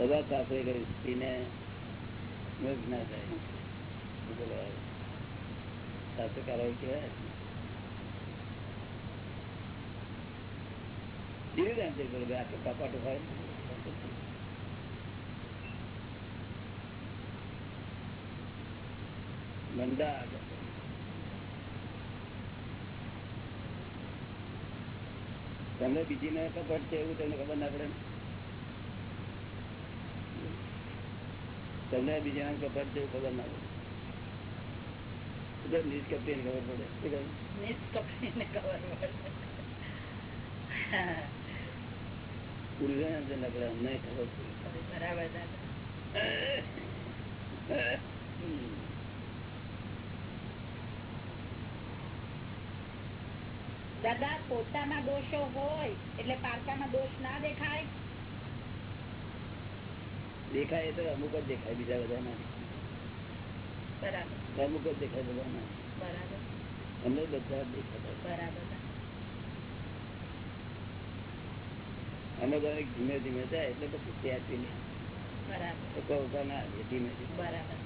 બધા શાસ્ત્રે કરી સ્ત્રીને ના થાય. શાસ્ત્રકારો કહેવાય. ધીરે કરો આટલો કપાટો હોય મંદા તમને બીજી ને કપટ છે એવું તમને ખબર ના પડે? તમને બીજા નામ કપટ છે ખબર ના પડે. નિષ્કપટી ને ખબર? ખબર અમને ખબર બરાબર દાદા પોતામાં દોષો હોય એટલે પારકામાં દોષ ના દેખાય? દેખાય તો અમુક જ દેખાય બીજા બધા ના. અમુક જ દેખાય બધા ના અમને બધા દેખાતા. બરાબર. અમે દરેક ધીમે ધીમે જાય એટલે પછી ત્યાંથી લે બરાબર. કહું ના આવીએ ધીમે ધીમે. બરાબર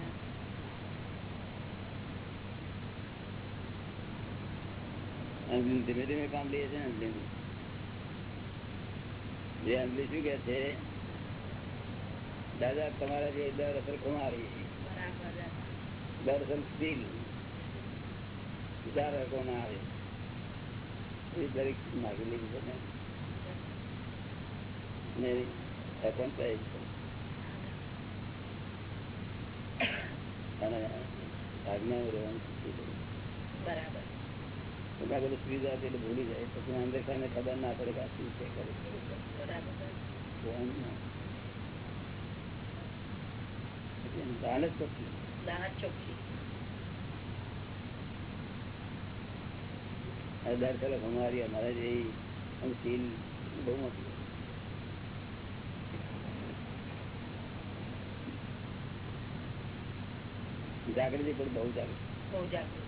ધીમે ધીમે કામ લઈએ છે ને અંજલિ જે અંજલિ શું કે છે દાદા તમારા જે દર અસર કુમારી બરાબર દાદા દર અસર સ્ટીલ ચાર કોના આવે. એ દરેક માગેલી છે ને. છે. અને આજ્ઞા રહેવાનું બરાબર. બધું એટલે ભૂલી જાય. પછી અંદર ખબર ના પડે કે આ શું છે. બરાબર તો એમ ના. દાન જ ચોખ્ખી દર કલાક અમારી જે બહુ મોટી જાગૃતિ પણ બહુ જાગૃતિ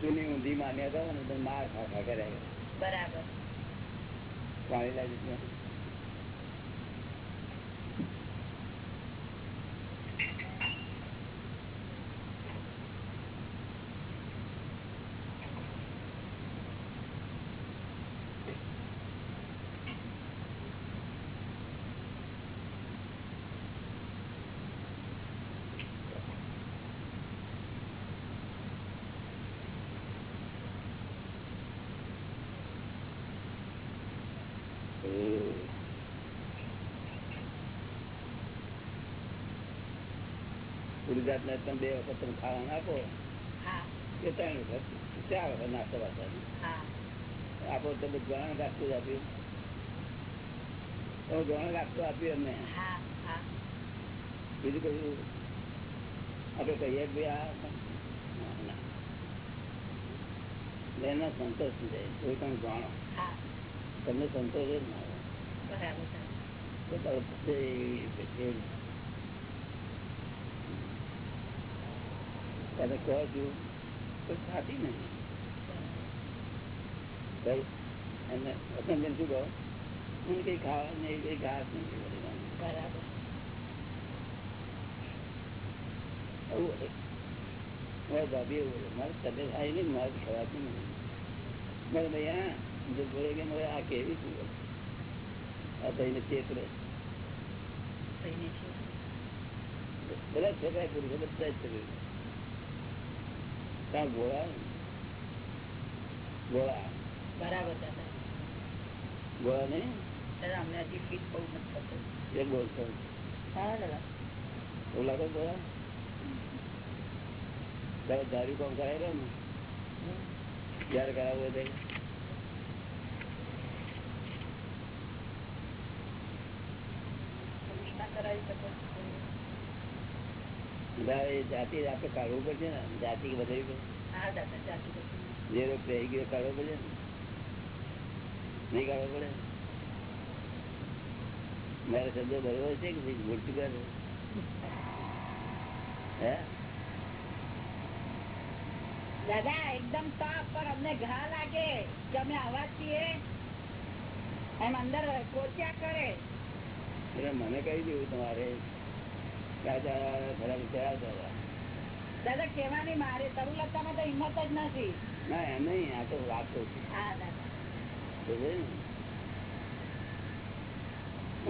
જૂની ઊંધી માન્યતા માર ખા ખા કર્યા બરાબર પાણી લાગી ગુજરાત ને તમે બે વખત તમે ખાવા નાખો હા. કે ત્રણ વખત. ચાર વખત નાસ્તો વાસ્તા આપો તમે ગણ રાખતું જ આપ્યું તમે રાખતું આપ્યું હા બીજું કયું આપણે કહીએ ભાઈ આ. એનો સંતોષ થઈ જાય. કોઈ પણ જાણો તમને સંતોષ જ ના આવે. તમે કહો છો નથી. શું કહો? કઈ ખાવા નહીં કઈ ઘાસ નહીં બરાબર. મારા ભાભી એવું બોલે મારે તબિયત સારી નહીં મારે ખવાતી નહીં મારે ભાઈ હા. જો બોલે કે આ કેવી આ થઈને ચેતરે બધા છોકરા પુરુષો બધા જ છોકરી ત્યાં ગોળા? ગોળા. બરાબર ગોળા નહીં? અમને હજી ફીટ બહુ નથી થતું. એ બોલતો હા દાદા. એવું લાગે ગોળા તારે ધાર્યું કામ કરાયેલો ને? ક્યારે કરાવવું ત્યારે ના કરાવી શકો જાતિ આપડે કાઢવું પડશે ને? જાતિ બધી જે રોગ થઈ ગયો કાઢવો પડે ને? નહીં કાઢવો પડે? મારે શબ્દો બરોબર છે કે ભાઈ કરે? હે? દાદા એકદમ તાપ પર અમને ઘા લાગે. કે અમે અવાજ છીએ? એમ અંદર કોચ્યા કરે. એટલે મને કહી દેવું તમારે રાજા ખરા વિચાર હતા. દાદા કેવાની મારે તરુલતામાં તો હિંમત જ નથી. ના એમ નહીં આ તો વાત કહું છું. હા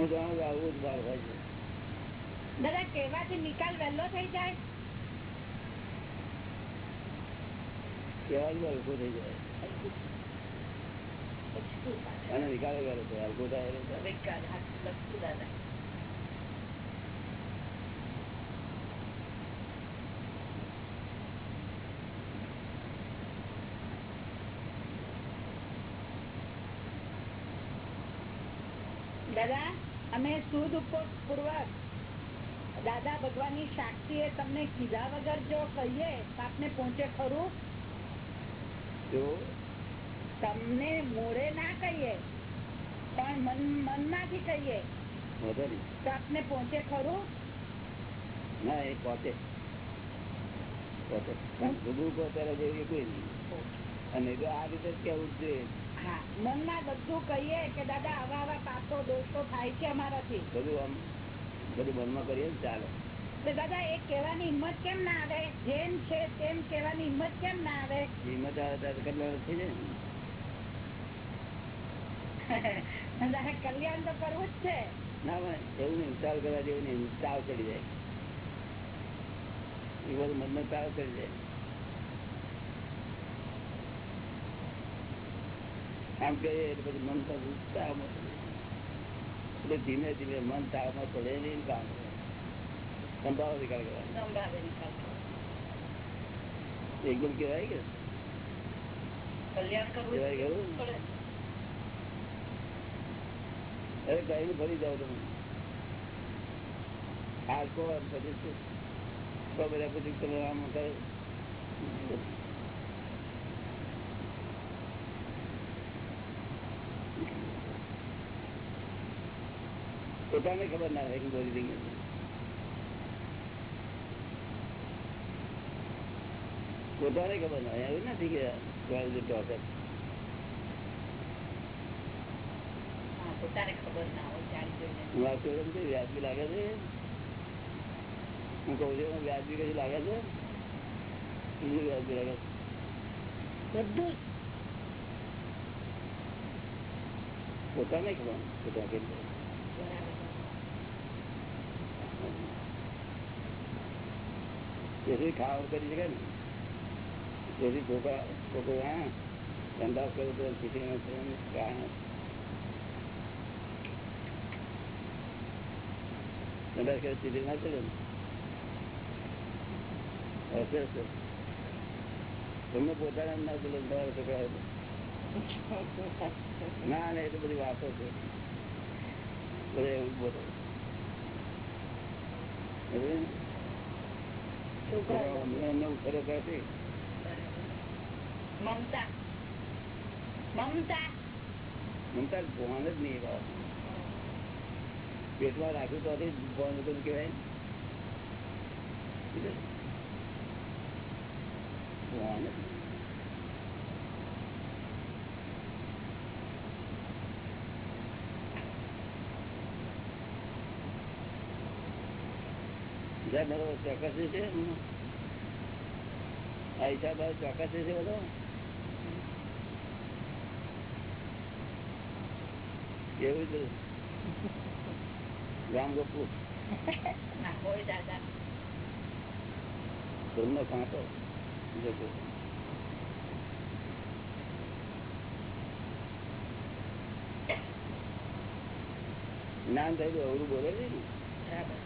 જાણું આવું જ હોય છે દાદા કેવાથી નિકાલ વહેલો થઈ જાય? કેવા જ હલકો થઈ જાય. અને નિકાલે ગયેલો છે હલકો થાય એટલે વિકાલ, હા, લખતું દાદા દાદા અમે સુદ પૂર્વક દાદા ભગવાનની સાક્ષી એ તમને કીધા વગર જો કહીએ તો આપને પહોંચે ખરું? જો તમને મોડે ના કહીએ પણ મન મનમાંથી કહીએ. તો આપને પહોંચે ખરું? ના એ અને આ રીતે કેવું જોઈએ. મનમાં બધું કહીએ કે દાદા આવા આવા પાપો દોષો થાય છે અમારાથી. બધું આમ બધું મનમાં કરીએ ને ચાલો. દાદા એ કેવાની હિંમત કેમ ના આવે? જેમ છે તેમ કેવાની હિંમત કેમ ના આવે? હિંમત આવે ત્યારે કેટલા વર્ષ થઈ જાય ને. દાદા કલ્યાણ તો કરવું જ છે ના ભાઈ એવું નહીં ચાલ કરવા જેવું નહીં તાવ ચડી જાય એ બધું મનનો તાવ ચડી જાય આમ કહીએ એટલે પછી મન તો તાવમાં ચડી જાય. એટલે ધીમે ધીમે મન તાવમાં પડે નહીં ને કામ કરે. સંભાવ નિકાલ કરવાનો સંભાવે નિકાલ કરો. એકદમ કેવાય કે કલ્યાણ કરવું અરે કઈ ફરી જાવ તમે. આ કહો? બધા પછી પોતાને ખબર ના રહે કે બોલી દઈએ પોતાને ખબર ના રહે એવું નથી કે ટોકર પોતાને ખબર ના હોય જાણી જોઈને હું કહું છું, વ્યાજબી લાગે છે હું કઉ છું વ્યાજબી કશું લાગે છે બીજું વ્યાજબી લાગે છે બધું પોતાને ખબર પોતા. બરાબર. ખાવા કરી શકે ને તેથી છોકરા ધંધા કરો તો ને કારણ ધંધા કરે ખીચડી ના ચડે ને તમને પોતાના ના ચડે તમારા છોકરા ના ના એ તો બધી વાતો છે મમતા મમતા મમતા ભગવાન જ નહીં પેટમાં રાખ્યું તો ભણ હતું કહેવાય ચોક્કસ છે આ હિસાબ છે બધો. કેવું છે? રામ ગપુ ના હોય દાદા. ધર્મ કાંટો? જતો જ્ઞાન થયેલું અવરું બોલે છે ને બરાબર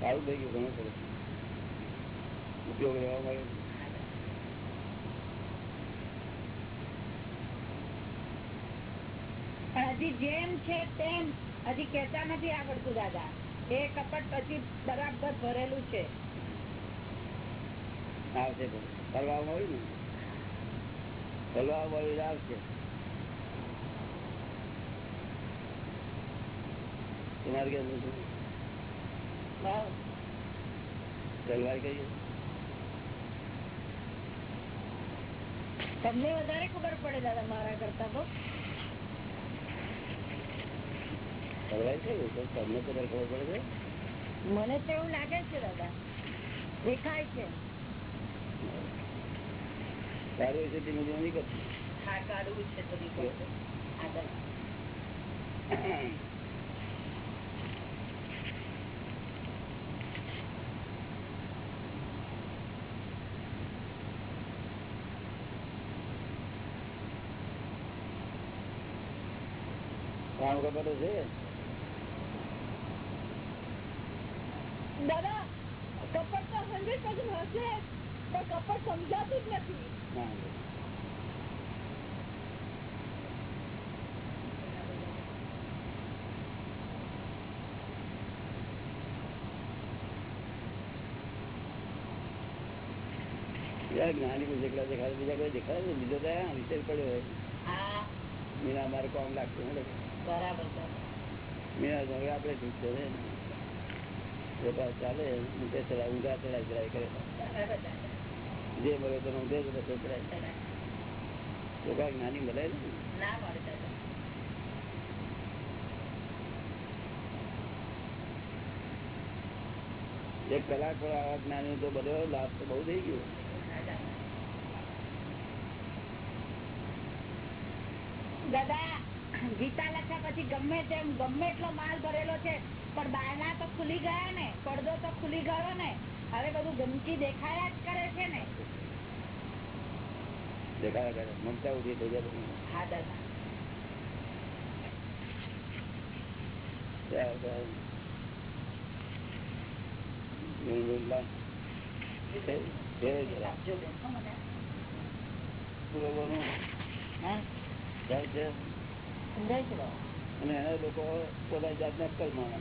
સારું થઈ ગયું ઘણું સરસ ઉપયોગ રહેવા મળે પણ હજી જેમ છે તેમ હજી કેતા નથી આવડતું દાદા એ કપટ પછી બરાબર ભરેલું છે. આવશે પણ. આવ્યું ને? ફરવા મળ્યું આવશે. તમારે કેમ તલવાર કહીએ તમને વધારે ખબર પડે દાદા મારા કરતા તો. તલવાર કયું તો તમને તો ખબર પડે છે મને તો એવું લાગે છે દાદા દેખાય છે તારું વિશે ધીમે ધીમે નહીં કરતું હા કાઢવું છે તો નીકળશે. આગળ કામ ખબર છે દાદા કપટ તો હંડ્રેડ પર્સન્ટ હશે પણ કપટ સમજાતું જ નથી. જ્ઞાની કોઈ જેટલા દેખાડે બીજા કોઈ દેખાડે ને બીજો ત્યાં વિચાર પડ્યો હોય. મીના મારે કોમ લાગતું બરાબર મીના હવે આપણે ઠીક છે ચાલે ઊંઘા ચડાય ચડાય કરે. જે મળે તો ઊંધે જ રસ્તે ચડાય તો કાંઈક નાની મળે ને એક કલાક પણ આવા જ્ઞાની તો બધો લાભ તો બહુ થઈ ગયો. દાદા ગીતા લખ્યા પછી ગમે તેમ ગમે એટલો માલ ભરેલો છે પણ બારણા તો ખુલી ગયા ને પડદો તો ખુલી ગયો ને. હવે બધું ગંદકી દેખાયા જ કરે છે ને દેખાયા કરે મમતા ઊભી થઈ જાય બધી. હા દાદા ત્યાં આગળ ઊંઘ ઊંઘ લાગ. છે, છે જરા. આપજો બેન હો મને. પૂર્વનું હા જાય છે સમજાય છે બાબા? અને એના લોકો પોતાની જાતને અક્કલ માને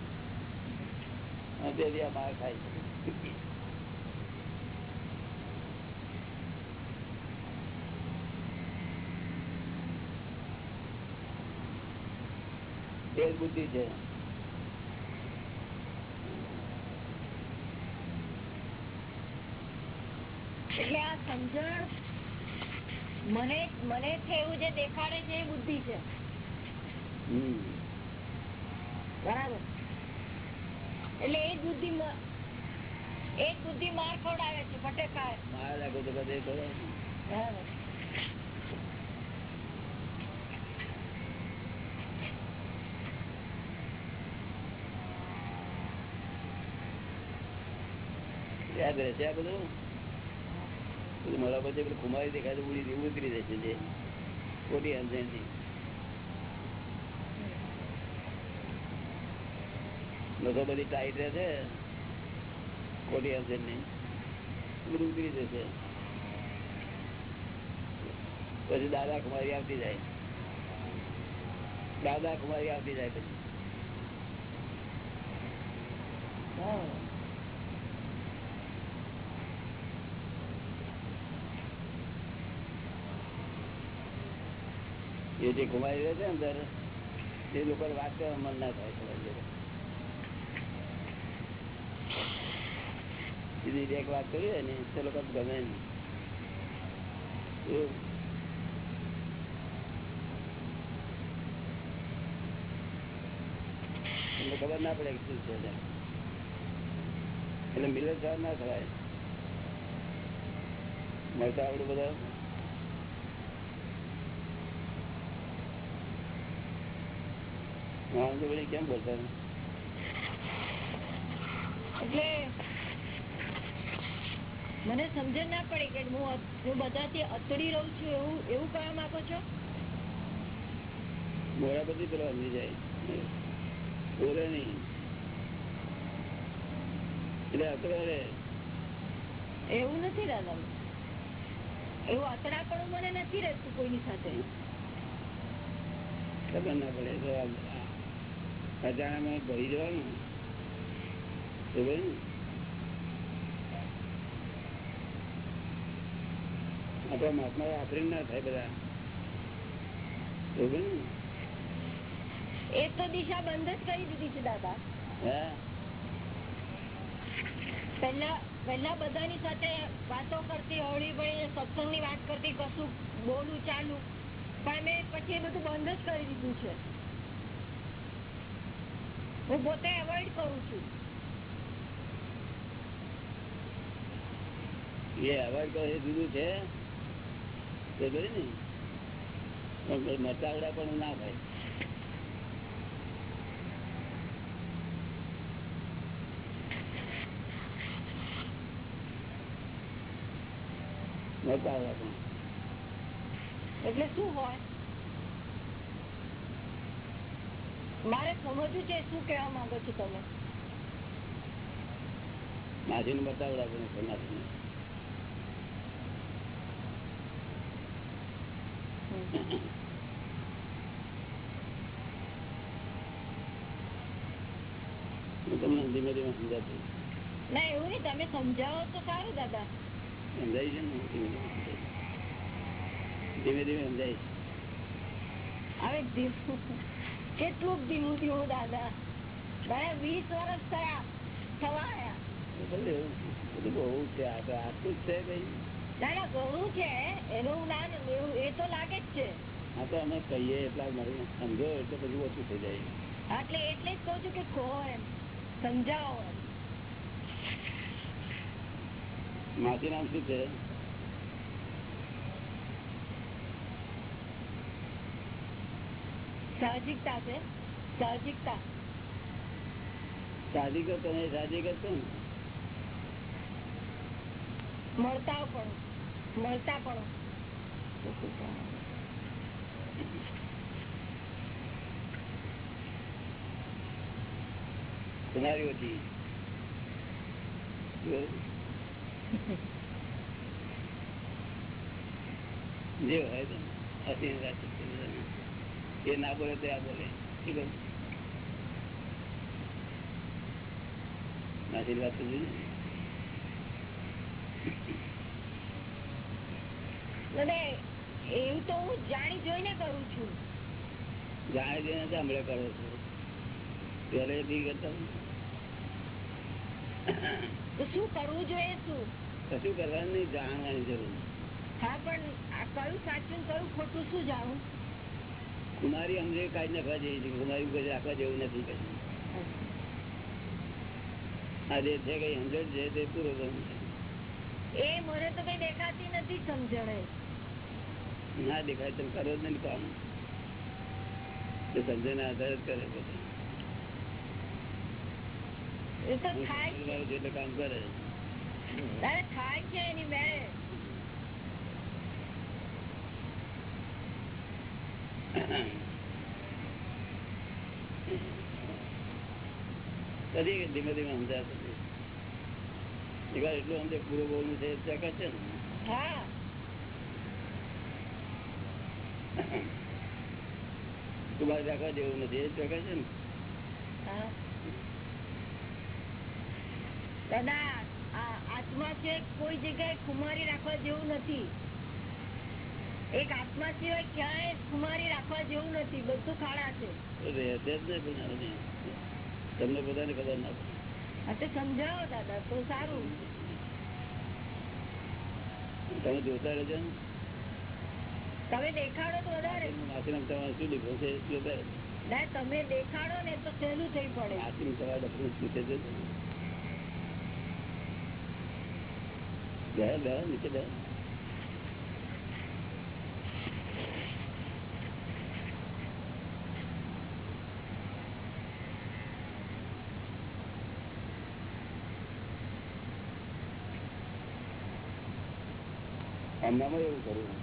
અને તેથી આ માર ખાય જ બુદ્ધિ છે. એટલે આ સમજણ મને મને છે એવું જે દેખાડે છે એ બુદ્ધિ છે. બરાબર. એટલે એ બુદ્ધિ એ બુદ્ધિ માર ખવડાવે છે ફટેકાર માર રાખો તો બધે કરો કરે છે આ બધું? બધું મારા પછી પેલું ખુમારી દેખાય તો ઉડી ઉતરી જશે જે ખોટી અંજણથી નસો બધી ટાઈટ રહેશે ખોટી અંજણની બધું ઉતરી જશે પછી દાદા કુમારી આવતી જાય. દાદા કુમારી આવતી જાય પછી બરાબર. એ જે ઘુમાઈ રહ્યા છે અંદર, એ લોકો વાત કરવા મન ના થાય. એક વાત કરી ને તે લોકો ગમે નહીં ખબર ના પડે શું છે એટલે મિલન સાર ના થવાય મળતા આવડું બધા? હા કેમ બોલતા નથી? એટલે મને સમજણ ના પડી કે હું હું બધાથી અતડી રહું છું એવું એવું કહેવા માંગો છો? મોડા બધી પેલો સમજી જાય. બોલે નહીં. એટલે અકળે રે. એવું નથી દાદા એવું અથડાપણું મને નથી રહેતું કોઈની સાથે. ખબર ના પડે. તો અજાણામાં ભરી જવાનું? ને? આપણા મહાત્મા આફરીન ના થાય બધા. એ તો દિશા બંધ જ કરી દીધી છે દાદા. પેલા પહેલા પહેલા બધાની સાથે વાતો કરતી હોળી ભાઈ સત્સંગની વાત કરતી કશું બોલું ચાલુ. પણ મેં પછી એ બધું બંધ જ કરી દીધું છે. હું પોતે એવોઈડ કરું છું. એ અવાજ કરે જુદું છે? તે ખરી ને? મચાવડા પણ ના થાય મચાવડા પણ. એટલે શું હોય? મારે સમજવું છે શું કેવા માંગો છો તમે માછીને બતાવડા પણ સન્યાસીને. હું તમને ધીમે ધીમે સમજાતું ના એવું નહીં તમે સમજાવો તો સારું દાદા સમજાય છે ને ધીમે ધીમે સમજાય. હવે કેટલું ધીમું ધીમું દાદા. મારે વીસ વર્ષ થયા થવા આવ્યા બધું એવું બધું બહુ છે આ તો આટલું જ છે કઈ ના ના ઘણું છે એનું ના એવું એ તો લાગે જ છે. આ તો અમે કહીએ એટલા મારી સમજો એટલે પછી ઓછું થઈ જાય. એટલે એટલે જ કહું છું કે કહો એમ સમજાવો એમ. માસી નામ શું છે? સાહજિકતા છે સાહજિકતા શાદી કરતો નહીં શાદી કરતો ને મળતા પણ મળતા પણ કુમારી હતી જે હોય તો હસીને વાતચીત એ ના બોલે તો આ બોલે? નાસી વાત એવું તો હું જાણી જોઈને કરું છું. જાણે જઈને તો હમણાં કરો છો. બી કરતા શું કરવું જોઈએ શું? કશું કરવાનું નહીં જાણવાની જરૂર. હા પણ આ કયું સાચું કયું ખોટું શું જાણું કુમારી અમને કાઢી નાખવા જેવી છે કુમારી કોઈ રાખવા જેવું નથી કઈ. આ જે છે કઈ સમજણ છે તે પૂરો એ મને તો કઈ દેખાતી નથી સમજણે. ના દેખાય તમે કરો જ નહીં કામ સમજણ આધાર જ કરે બધું. એ તો થાય છે. એટલે જેટલું કામ કરે. થાય છે એની મેળે. કદી ધીમે ધીમે સમજાતું એટલું સમજે પૂરો બોલવું છે ચકા છે ને. તમારે રાખવા જેવું નથી એ ચકા છે ને. દાદા આત્મા છે કોઈ જગ્યાએ ખુમારી રાખવા જેવું નથી. એક આત્મા સિવાય ક્યાંય ખુમારી રાખવા જેવું નથી બધું ખાડા છે. તમને બધાને ખબર ના પડે. સમજાવો દાદા તો સારું. તમે જોતા રહેજો તમે દેખાડો તો વધારે. માસીનામ તમારે શું લીધું છે તમે દેખાડો ને તો સહેલું થઈ પડે. માસીનું તમારે ડફરું પૂછે છે ગયા ગયા નીચે ગયા? આમનામાં એવું કરવું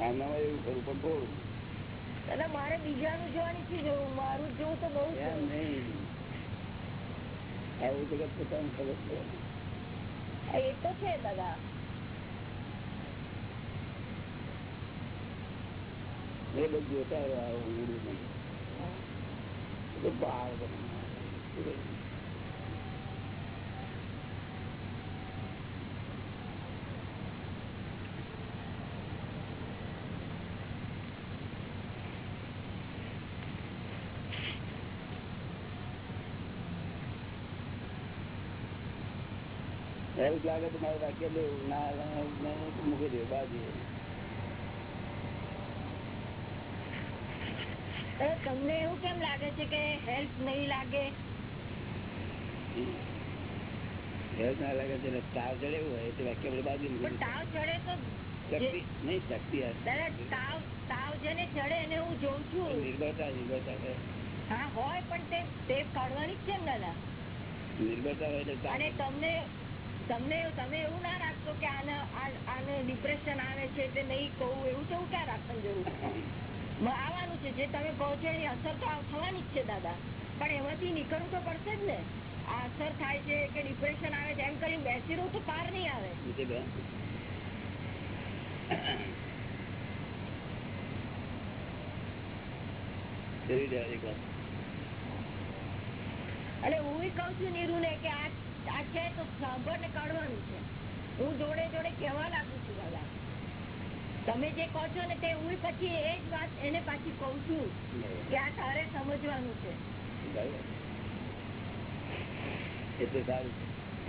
એમનામાં એવું કરવું પણ થોડું દાદા મારે બીજાનું જોવાની જોવું મારું જોવું તો બહુ છે. નહીં. આવું જગત પોતાનું ખબર પડે. છે દાદા એ બધું જોતા આવું એ તો બહાર બધું. એવું લાગે તો મારું વાક્ય લેવું ના મૂકી દેવું બાજુ તમને એવું કેમ લાગે છે કે હેલ્પ નહીં લાગે? હેલ્થ ના લાગે છે તાવ ચડે એવું હોય તો વાક્ય આપણે બાજુ પણ તાવ ચડે તો શક્તિ નહીં શક્તિ તાવ તાવ જેને ચડે એને હું જોઉં છું. નિર્ભરતા નિર્ભરતા હા હોય પણ તે કાઢવાની જ છે ને દાદા. નિર્ભરતા હોય એટલે. અને તમને તમને તમે એવું ના રાખશો કે આને આને ડિપ્રેશન આવે છે તે નહીં કહું એવું તો ક્યાં રાખવાની જરૂર? આવવાનું છે. જે તમે કહો છો એની અસર તો થવાની જ છે દાદા. પણ એમાંથી નીકળવું તો પડશે જ ને. આ અસર થાય છે કે ડિપ્રેશન આવે છે એમ કરીને બેસી રહું તો પાર નહીં આવે. એટલે હું કઉ છું નીરુ ને કે આ આ છે તો સાંભળ કાઢવાનું છે. હું જોડે જોડે કહેવા લાગુ છું દાદા. તમે જે કહો છો ને તે હું પછી એ જ વાત એને પાછી કઉ છું કે આ તારે સમજવાનું છે. એટલે સારું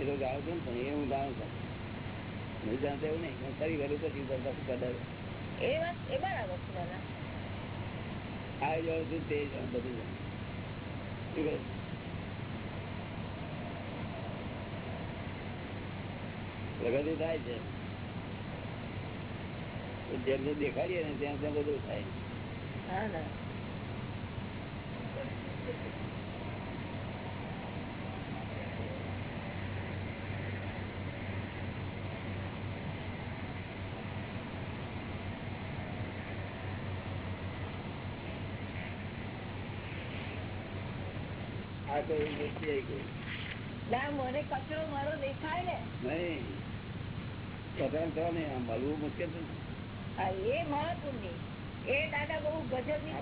એ તો ગાવ છું ને પણ એ હું ગાઉં છું. નહીં જાણતો એવું નહીં હું ફરી વહેલું પછી કદાચ એ વાત એ બરાબર છે દાદા. આ જાઉં છું તે બધું જાઉં. શું કહે? પ્રગતિ થાય છે. જેમ જેમ દેખાડીએ ને ત્યાં ત્યાં બધું થાય. મને કચરો મારો દેખાય ને. નહીં. પતંગ થવા નહીં મળવું મુશ્કેલ છે. હા, એ મહત્વની એ દાદા બહુ ગજબની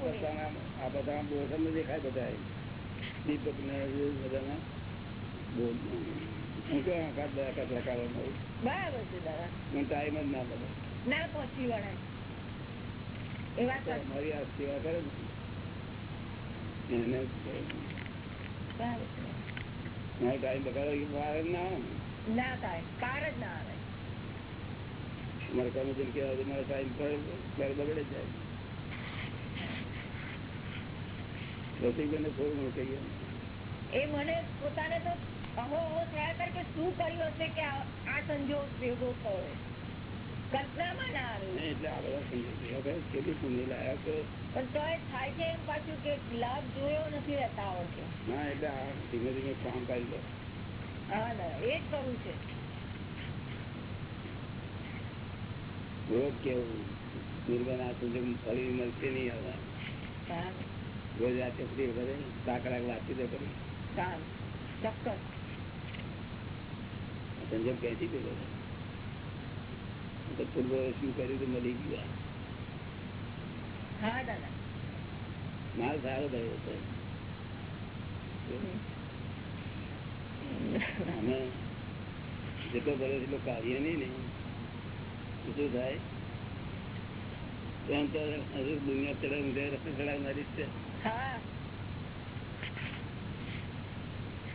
આ બધા બોસમ દેખાય બધા દીપક ને બધાના બોલ. હું બરાબર છે દાદા. મને ટાઈમ જ ના મળે. ના પહોંચી વળાય એ વાત તો સાચી. મારી આ સેવા કરે એને. ટાઈમ બગાડો ના થાય. કાર જ ના આવે. મારે જેમ કહેવાય તો મારો ટાઈમ ત્યારે બગડે જાય રસિકભાઈને થોડું ઘણું કહીએ એ મને પોતાને તો અહો અહો થયા કરે કે શું કર્યું હશે કે આ આ સંજોગ ભેગો થયો કલ્પનામાં ના આવે. નહીં, એટલે આ બધા સમજી કેટલી પુણ્ય લાયા પણ તો એ થાય છે એમ પાછું કે લાભ જોયો નથી રહેતા આવડતો. ના એટલે આ ધીમે ધીમે કામ કરી હા ના એ જ કરવું છે. રોજ કેવું? દુર્ગના આ સંજોગ ફરી મળશે નહીં હવે. રોજ આ ચકડી કરે કાકડા વાતચીતો કરી સારું. ચોક્કસ. સંજોગ કહેતી પેલો તો પૂર્વ શું કર્યું તો મળી ગયા હા માલ સારો થયો હતો. અમે જેટલો ભર્યો એટલો કાર્ય નહીં ને શું થાય? તેમ તો હજુ દુનિયા ચડાવ રસ્તે ચડાવનારી છે.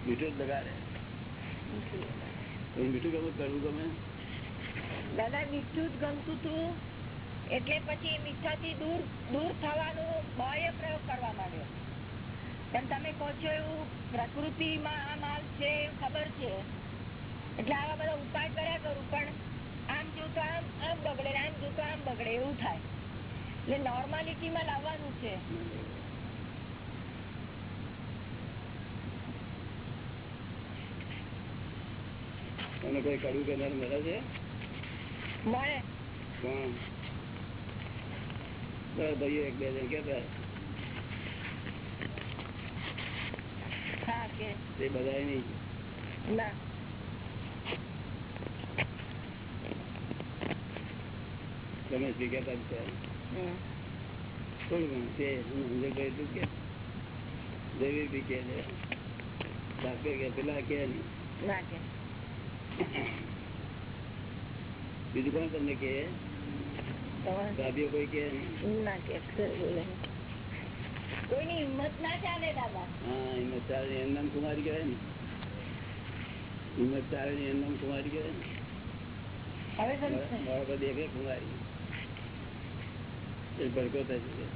મીઠું જ લગાડે. મીઠું ગમે કરવું ગમે? દાદા મીઠું જ ગમતું હતું એટલે પછી મીઠાથી દૂર દૂર થવાનો બાહ્ય પ્રયોગ કરવા માંડ્યો. પણ તમે કહો છો એવું પ્રકૃતિમાં આ માલ છે ખબર છે. એટલે આવા બધા ઉપાય કર્યા કરું પણ જોતો આમ આમ બગડે આમ જોતો આમ બગડે એવું થાય. એટલે નોર્માલિટીમાં લાવવાનું છે. તમને કોઈ કડવું કરનાર મળે છે? મળે. કોણ? બસ ભાઈઓ એક બે જણ કેતા હા કે. તે બધા નહીં. ના. તમે સ્વીકારતા છે થોડું ઘણું કે. બી કે ડાક્ટર કે પેલા કે બીજું કોણ તમને કે દાદીઓ કોઈ કે ના? કે કોઈની હિંમત ના ચાલે દાદા. હા હિંમત ચાલે એમ નામ કુમારી કહેવાય ને. હિંમત ચાલે એમ નામ કુમારી કહેવાય ને. હવે દેખે કુમારી ભડકો થશે. ને.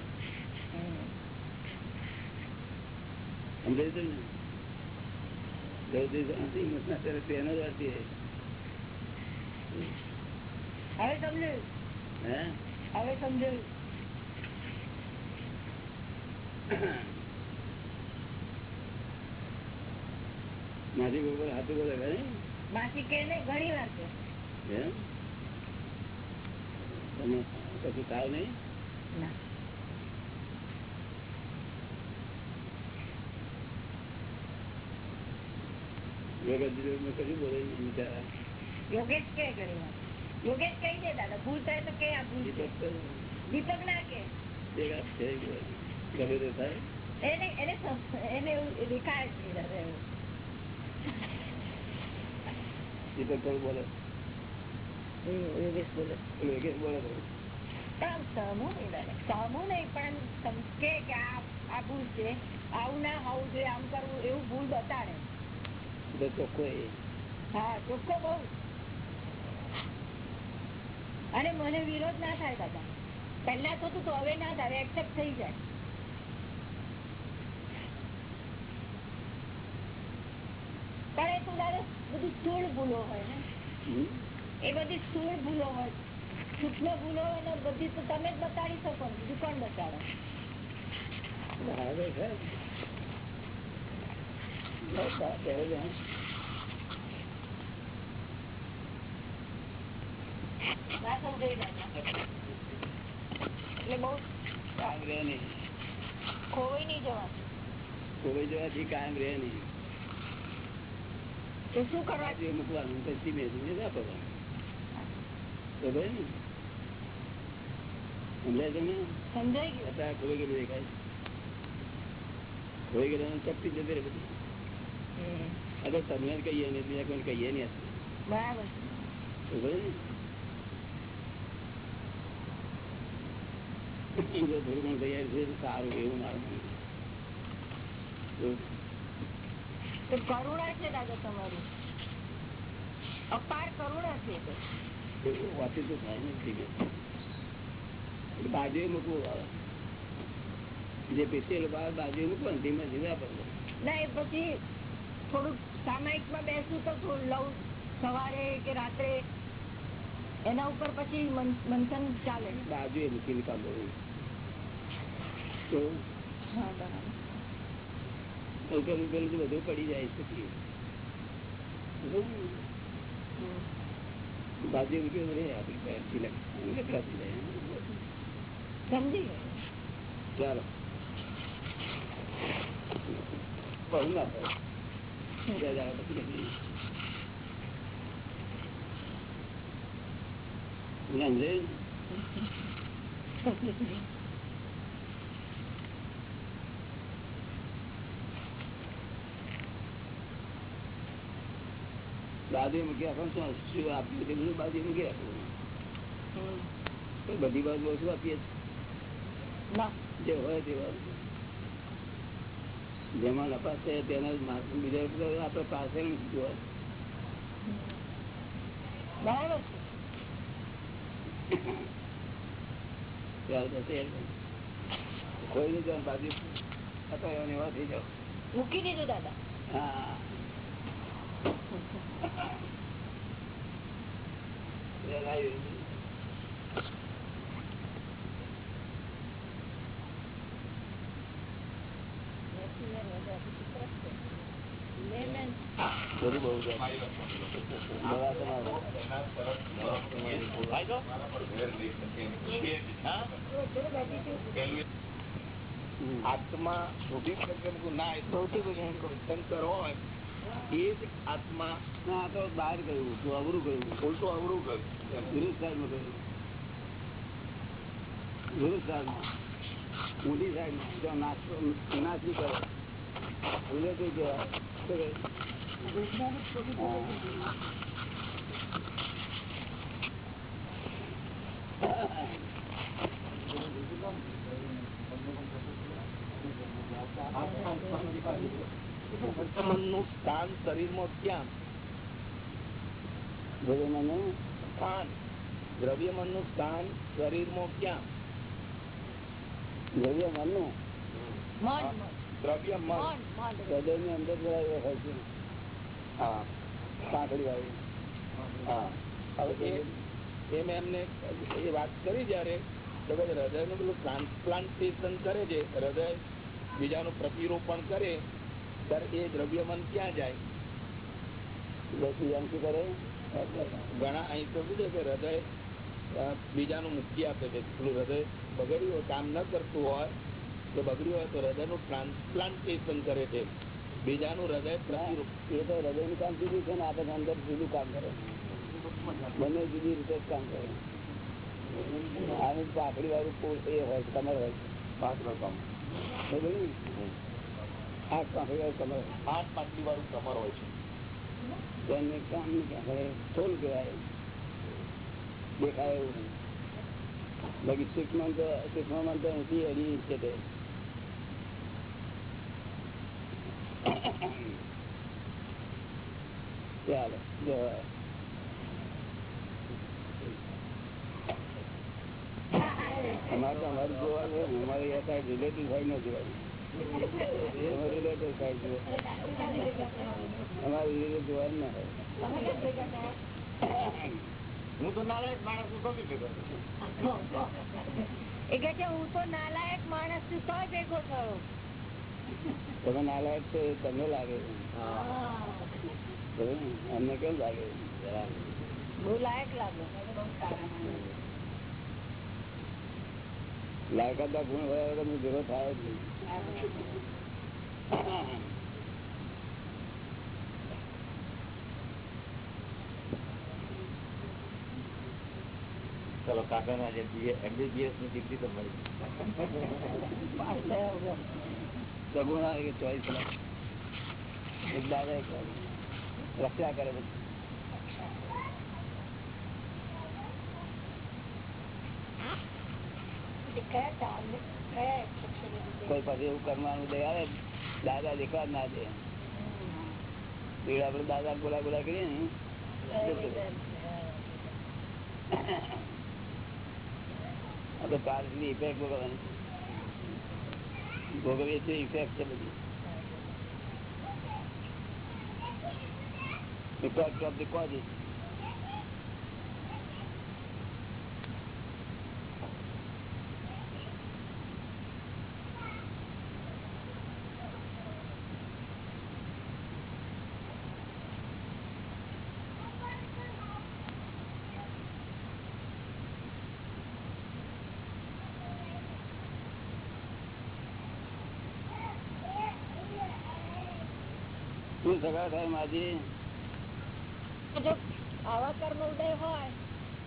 હવે સમજાયું હવે સમજાયું મારી બરોબર હાથું બોલે ખરે? માસી કે ઘણી વાર? તમે કશું થાવ નહીં ના વગર મેં કશું બોલે નહીં બિચારા. યોગેશ કે ઘણી વાર યોગેશ કહી દે દાદા ભૂલ થાય તો કે આ ભૂલ છે દીપક તો દીપક ના કે ભેગા છે જ બોલે. ગમે તે થાય એને એને સમ- એને એવું દેખાય જ નહીં દાદા એવું દીપક થોડું બોલે હમ, યોગેશ બોલે પેલું એકેય બોલે થોડું. સમૂહ નહીં સમૂહ નહીં પણ કે કે આ આ ભૂલ છે આવું ના હોવું જોઈએ આમ કરવું એવું ભૂલ બતાડે ચોખ્ખો એ. હા ચોખ્ખો બહુ અને મને વિરોધ ના થાય દાદા પહેલા તું તો હવે ના થાય એક્સેપ્ટ થઈ જાય પણ એ તું તારે બધી સ્થૂળ ભૂલો હોય ને એ બધી સ્થૂળ ભૂલો હોય સૂક્ષ્મ ભૂલો અને બધી તો તમે જ બતાડી શકો બીજું કોણ બતાડે? ખોવાઈ નહીં જવાનું. ખોવાઈ જવાથી કાયમ રહે નહીં. તો શું કરવા? મૂકવાનું પછી મેં ધીમે વાપરવાનું બરોબર ને સમજાય તમને સમજાઈ ગયું અત્યારે તૈયારી છે સારું એવું મારું કરુણા છે દાદા તમારું અપાર કરુણા છે બાજુએ મૂકવું જે પીસેલું બહાર બાજુએ મૂકવાનું ધીમે ધીમે વાપરવું ના એ પછી થોડુંક સામાયિકમાં બેસું તો થોડું લઉં સવારે કે રાત્રે એના ઉપર પછી મંથન ચાલે. બાજુએ મૂકીને કામ કરવું તો હા બરાબર. બધું પડી જાય છે બાજુ મૂક્યું રે આપણી પાસે સિલેક્ટ લખડા થઈ જાય સમજી ચાલો. બહુ ના ને? બાજુ મૂકી શું શું આપ્યું તે બધું બાજુ મૂકી આપ્યું બધી બાજુ ઓછું આપીએ છીએ. ના જે હોય તે જેમાં લપાશે તેના બીજા આપડે પાસે જોવા. કોઈ નહીં જવાનું બાજુ હતા વાત થઈ જાઓ. મૂકી દીધું દાદા. હા. બધું બહુ છે. દવા તમારે. હમ. આત્મા ભૌતિક ના એ ભૌતિક વિજ્ઞાન કહું. શંકર હોય એ જ આત્મા ના, તો બહાર ગયું તું અવરું ગયું ઉલટું અવરું ગયું. વિરુદ્ધ સાઈડમાં ગયું વિરુદ્ધ સાઈડમાં ઊંધી સાઈડમાં જ્યાં નાસ્તો નાસી કરે રિલેટિવ કહેવાય શું કહે? હા. મનનું સ્થાન શરીરમાં ક્યાં મને સ્થાન દ્રવ્ય મનનું સ્થાન શરીરમાં ક્યાં દ્રવ્ય મન દ્રવ્ય મન. મન મન. અંદર હોય છે. હા. પાંખડી વાળી. હા. હવે એ એ મેં એમને એ વાત કરી જયારે તો કે હૃદયનું પેલું ટ્રાન્સપ્લાન્ટેશન કરે છે. હૃદય બીજાનું પ્રતિરોપણ કરે ત્યારે એ દ્રવ્ય મન ક્યાં જાય? એમ શું કરે. ઘણા અહીં તો શું છે કે હૃદય બીજાનું મુક્તિ આપે છે. પેલું હૃદય બગડ્યું હોય કામ ન કરતું હોય તો બગડ્યું હોય તો હૃદયનું ટ્રાન્સપ્લાન્ટેશન કરે છે. બીજાનું હૃદય એ તો હૃદયનું કામ જુદું છે ને આપણે અંદર જુદું કામ કરે. બંને જુદી રીતે જ કામ કરે. આનું પાકડી વાળું કોર્સ એ હોય કમર હોય. પાછળ કામ ને? પાકડી વાળું કમર આઠ પાટલી વાળું કમર હોય છે. તેને કામ કહેવાય થોડું કહેવાય. દેખાય એવું બાકી સૂક્ષ્મ તો સૂક્ષ્મ તો અઢી ઇંચ છે તે. ચાલો અમારે તો અમારું રિલેટિવ ન જોવાનું. રિલેટિવ સાઈડ જુઓ અમારે રિલેટિવ જોવાનું ના હોય. હું તો નારાયણ માણસ હું ગમી ભેગો એ કે હું તો નાલાયક માણસ છું તો ભેગો થયો. તમે નાલાયક છો એ તમને લાગે. છે. અમને કેમ લાગે? જરા. બહુ લાયક લાગે. લાયકાત ના ગુણ હોય તો ભેગો થાય જ નહીં. ચલો કાકા ના જે એમબીબીએસની ડિગ્રી તો મળી સગુણ ચોઈસ દાદા રક્ષા કરે બધું. કોઈ પછી એવું કરવાનું દે દાદા દેખવા ના દે. પીડા આપડે દાદા ગોલા ગોલા કરીએ ને આપડે પાર્કની ઇફેક્ટ ભોગવવાની ભોગવીએ છીએ ઇફેક્ટ છે બધી. ઇફેક્ટ ઓફ ધી કોઝિસ શું સગા થાય માજી. જો આવા કર્મ ઉદય હોય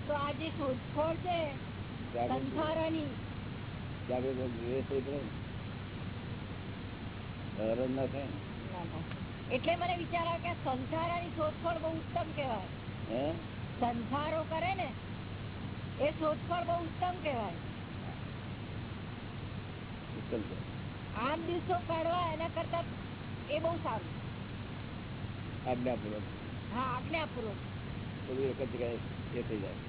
તો આ જે શોધખોળ છે. સંસારની. એટલે. મને વિચાર આવે કે સંસારની શોધખોળ બહુ ઉત્તમ કેવાય હે? સંસારો કરે ને એ શોધખોળ બહુ ઉત્તમ કેવાય આમ દિવસો કાઢવા એના કરતા એ બહુ સારું. આજ્ઞાપૂર્વક હા આજ્ઞાપૂર્વક બધું એક જ જગ્યાએ એ થઈ જાય.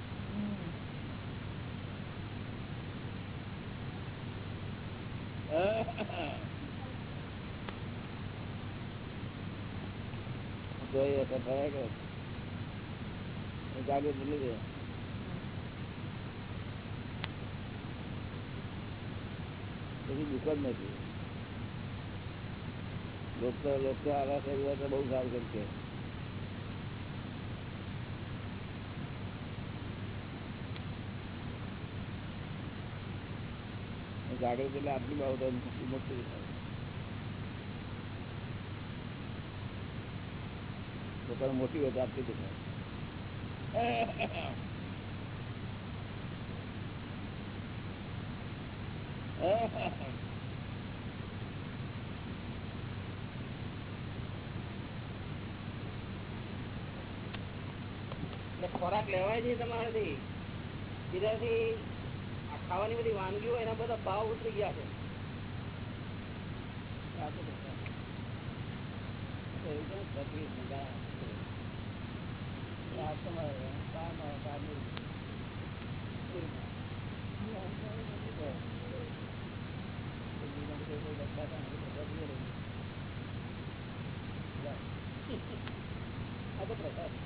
તો એ અસર થયા કે જાગૃત બની રહે પછી દુઃખ જ નથી. લોકો લોકો આવા ફેરવા તો બહુ સારું કરશે જાગૃત એટલે આટલી બાબત મોટી પોતાને મોટી વાત આપતી દેખાય Ha ha ha. કહેવાય ખાવાની બધી વાનગીઓ એના બધા ભાવ ઉતરી ગયા છે. આ તો પ્રસાદ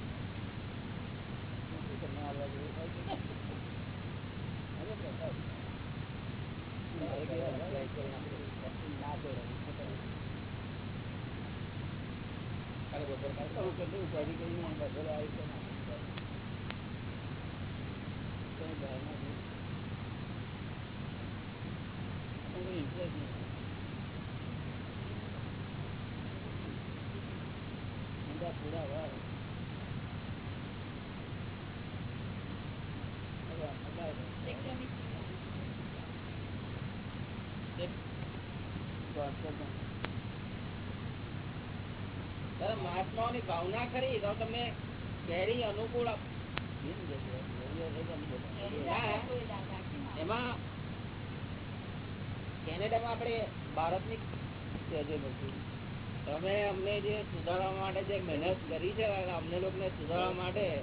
મહાત્માઓની ભાવના ખરી તો તમે કેરી તમે અમને જે સુધારવા માટે જે મહેનત કરી છે અમને લોકોને સુધારવા માટે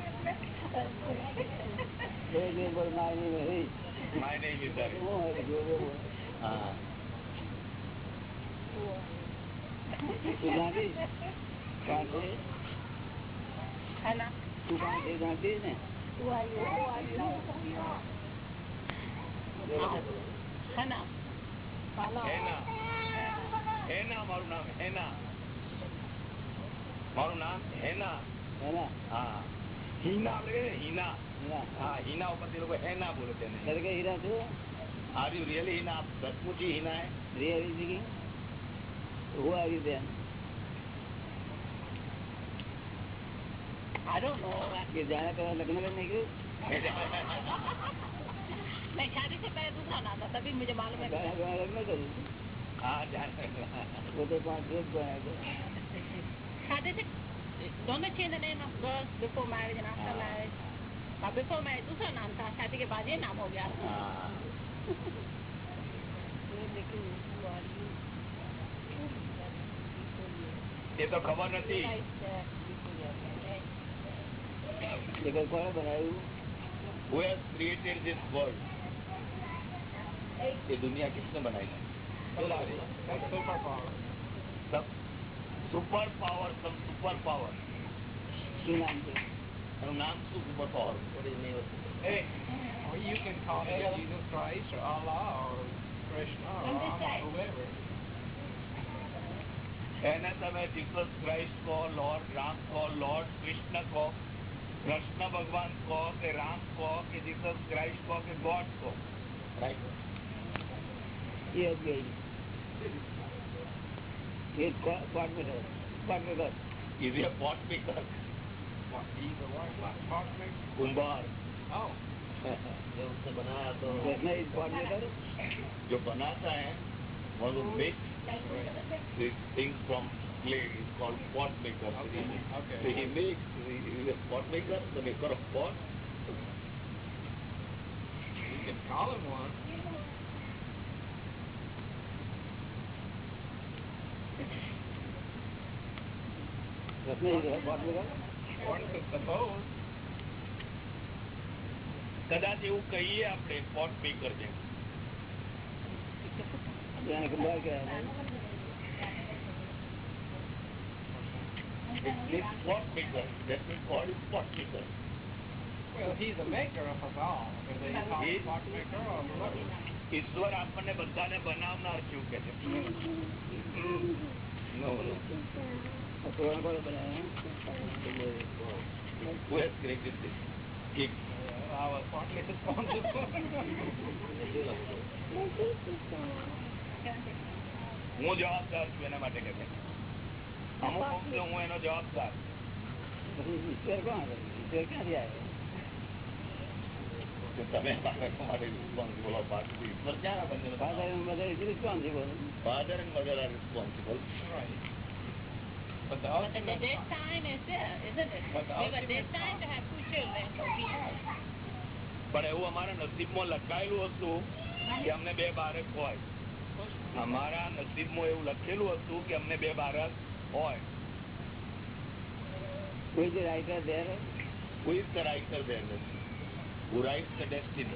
મારું નામ હેના. મારું નામ હેના હેના. હા. હિના હિના હા હિના ઉપર તે લોકો હેના બોલે તેને એટલે કે હીરા છે આર યુ રિયલી હિના સચમુચી હિના હે રિયલ ઇઝ કે who are you then I don't know. ये जाना तो लगने में नहीं क्यों? मैं शादी से पहले दूसरा नाम था तभी मुझे मालूम है जाना लगने का हाँ जाना वो तो पाँच रोज को है शादी से don't they change the name of girls before marriage and after हाँ. marriage? और before marriage दूसरा नाम था शादी के बाद ये नाम हो गया हाँ. એ તો ખબર નથી એ કઈ કોણે બનાવ્યું? Who has created this world? ये दुनिया किसने बनाई है सब सुपर पावर सब सुपर पावर કૃષ્ણ કહો કૃષ્ણ ભગવાન કહો કે રામ કહો કે જીસસ ક્રાઇસ્ટ કહો કે ગોડ કહો right court matter. Court matter. Is maker What, the. Oh. जो उसने बनाया तो उसने इस पार्टनर जो बनाता है one the big from clay is called pot maker. So he makes he pot maker, pot. You can call him one. Doesn't he is? કદાચ એવું કહીએ આપણે પોટ મેકર છે જાણે કે બહાર કહેવાય. This pot maker, that we call it pot maker. Well, he's the maker of us all. Whether you call He- him pot maker or whatever. ઈશ્વર આપણને બધાને બનાવનાર છે એવું કે છે હું જવાબદાર છું એના માટે કે અમુક હું એનો જવાબદાર ઈશ્વર કોણ? ઈશ્વર ક્યાંથી આવ્યો? કે તમે બાળકો માટે રિસ્પોન્સિબલ ઓફ પાર્ટ ઈશ્વર ક્યાં બંને Father and mother is responsible. Father and mother are responsible right. But the But the ultimate, dead time is there, isn't it? But the We were dead ultimate time to have two children, so we have. પણ એવું અમારા નસીબમાં લખાયેલું હતું કે અમને બે બાળક હોય અમારા નસીબમાં એવું લખેલું હતું કે અમને બે બાળક હોય writer there? Who is the writer there? who writes the destiny.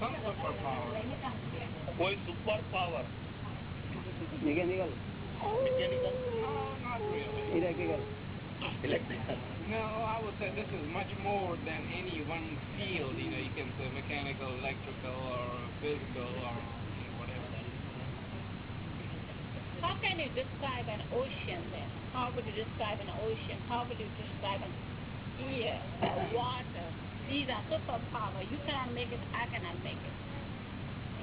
Some super power. कोई super power no not really. Electrical electrical. No i would say this is much more than any one field you know you can say mechanical electrical or physical or whatever that is. How can you describe an ocean then? How would you describe an ocean? How would you describe an ear water? These are superpower. You cannot make it, I cannot make it.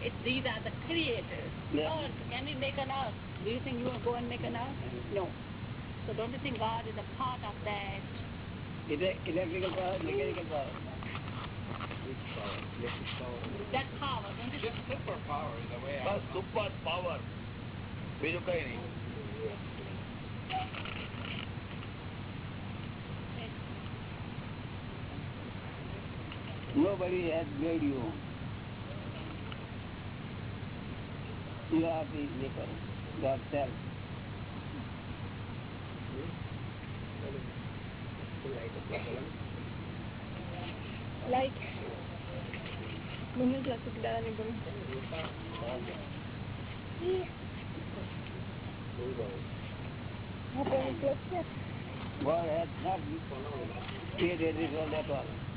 it these are the creators. Yeah. Earth, can we make an earth? Do you think you will go and make an earth? No. So don't you think God is a part of that? Ele- Electrical power, mechanical power. That power, don't you Just superpower is the way I. Bus super power બીજું કઈ નહીં Nobody has made you. You are the maker, yourself. Like, menunya ke dalam ni bang. Apa yang kelasnya? God has not created this world at all.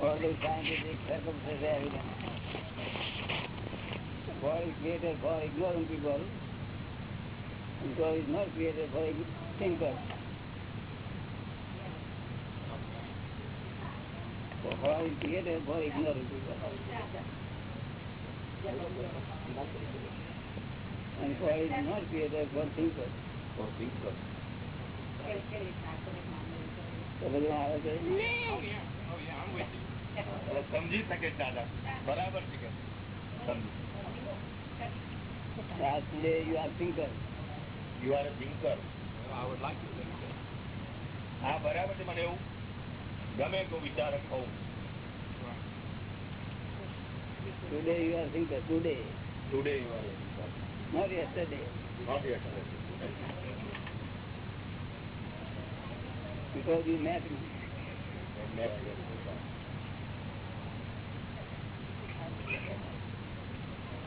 All these scientific circumstances evidence. God is created for ignorant people. And God is not created for thinkers. So God is created for ignorant people. And God is not created for thinkers. For thinkers. સમજી શકે દાદા બરાબર છે. You are thinker. હા બરાબર છે મને એવું ગમે તો વિચારક હોઉં Today you are thinker. Today. Today you are. Not yet Because you met me.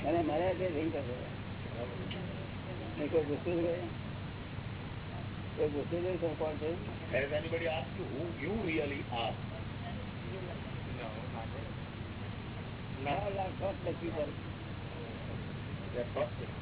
મને મળ્યા છે thinker છે. ને કોઈ પૂછતું જ કોઈ? કોઈ પૂછતું જ કોઈ કોણ છે? Has anybody asked you who you really are? No, not really. All are first the people. That's what